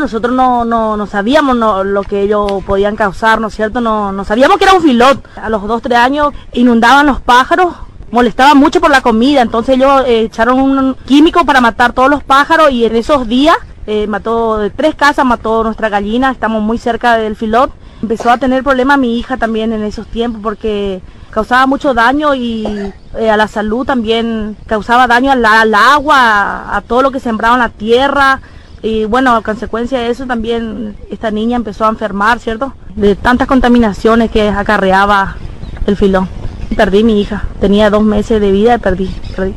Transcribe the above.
Nosotros no, no, no sabíamos lo que ellos podían causar, ¿no es cierto? No, sabíamos que era un filot. A los dos, tres años inundaban los pájaros, molestaban mucho por la comida, entonces ellos eh, echaron un químico para matar todos los pájaros y en esos días eh, mató tres casas, mató nuestra gallina, estamos muy cerca del filot. Empezó a tener problemas mi hija también en esos tiempos porque causaba mucho daño y eh, a la salud también causaba daño al, al agua, a, todo lo que sembraba en la tierra. Y bueno, a consecuencia de eso también esta niña empezó a enfermar, ¿cierto? De tantas contaminaciones que acarreaba el filón. Perdí mi hija, tenía dos meses de vida y perdí, perdí.